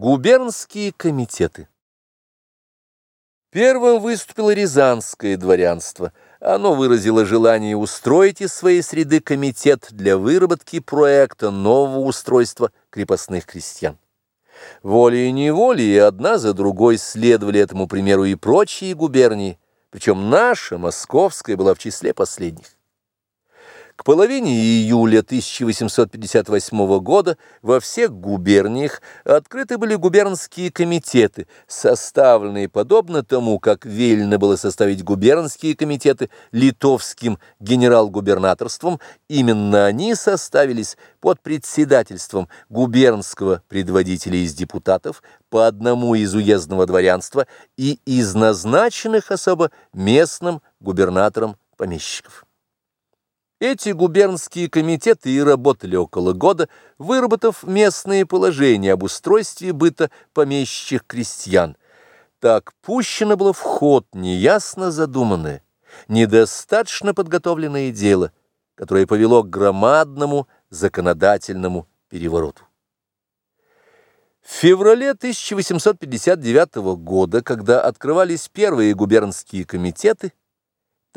Губернские комитеты. Первым выступило рязанское дворянство. Оно выразило желание устроить из своей среды комитет для выработки проекта нового устройства крепостных крестьян. Волей-неволей одна за другой следовали этому примеру и прочие губернии, причем наша, московская, была в числе последних. Половине июля 1858 года во всех губерниях открыты были губернские комитеты, составленные подобно тому, как велено было составить губернские комитеты литовским генерал-губернаторством, именно они составились под председательством губернского предводителя из депутатов по одному из уездного дворянства и из назначенных особо местным губернатором помещиков. Эти губернские комитеты и работали около года, выработав местные положения об устройстве быта помещичьих крестьян. Так пущено было в ход неясно задуманное, недостаточно подготовленное дело, которое повело к громадному законодательному перевороту. В феврале 1859 года, когда открывались первые губернские комитеты,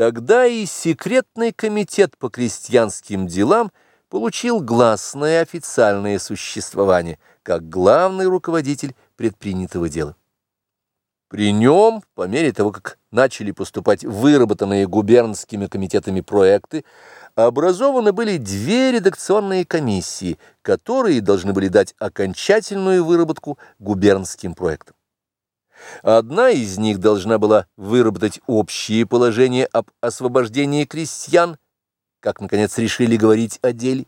Тогда и секретный комитет по крестьянским делам получил гласное официальное существование, как главный руководитель предпринятого дела. При нем, по мере того, как начали поступать выработанные губернскими комитетами проекты, образованы были две редакционные комиссии, которые должны были дать окончательную выработку губернским проектам. Одна из них должна была выработать общие положения об освобождении крестьян, как, наконец, решили говорить о деле.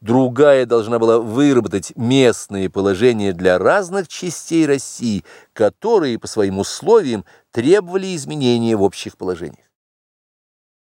Другая должна была выработать местные положения для разных частей России, которые по своим условиям требовали изменения в общих положениях.